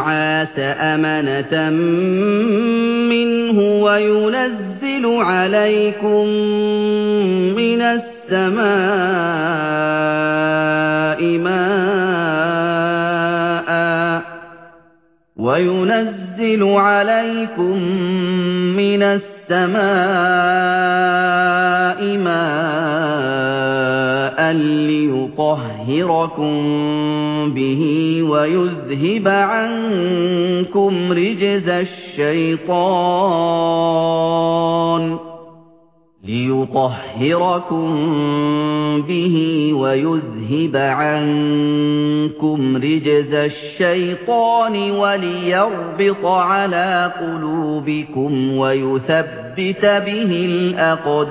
النُّعَاسَ أَمَنَةً مِّنْهُ وَيُنَزِّلُ عَلَيْكُم مِّنَ السَّمَاءِ مَاءً وَيُنَزِّلُ عَلَيْكُم مِّنَ السَّمَاءِ لِّيُطَهِّرَكُم بِهِ وَيُذْهِبَ عَنكُمْ رِجْزَ الشَّيْطَانِ لِيُطَهِّرَكُم بِهِ وَيُذْهِبَ عَنكُمْ رِجْزَ الشَّيْطَانِ وَلِيَرْبِطَ عَلَىٰ قُلُوبِكُمْ وَيُثَبِّتَ بِهِ الْأَقْدَامَ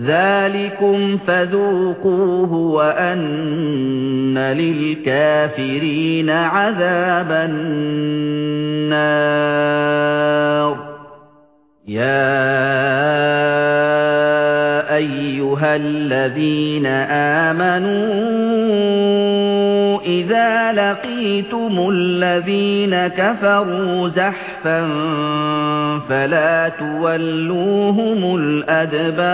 ذَٰلِكُمْ فَذُوقُوهُ وَأَنَّ لِلْكَافِرِينَ عَذَابَ النَّارِ يَا أَيُّهَا الَّذِينَ آمَنُوا إِذَا لَقِيتُمُ الَّذِينَ كَفَرُوا زَحْفًا فَلَا تُوَلُّوهُمُ الْأَدْبَارَ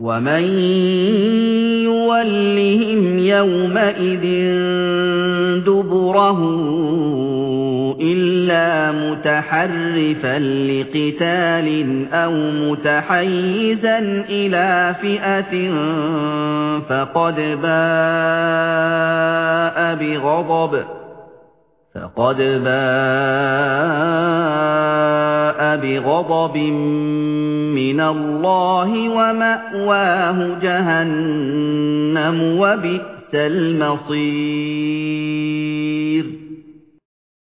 وَمَن يُوَلِّهِمْ يَوْمَئِذٍ دُبُرَهُ إِلَّا مُتَحَرِّفًا لِّقِتَالٍ أَوْ مُتَحَيِّزًا إِلَىٰ فِئَةٍ فَقَدْ بَاءَ بِغَضَبٍ. فَقَدْ بَاءَ بِغَضَبٍ مِّنَ اللَّهِ وَمَأْوَاهُ جَهَنَّمُ ۖ وَبِئْسَ الْمَصِيرُ.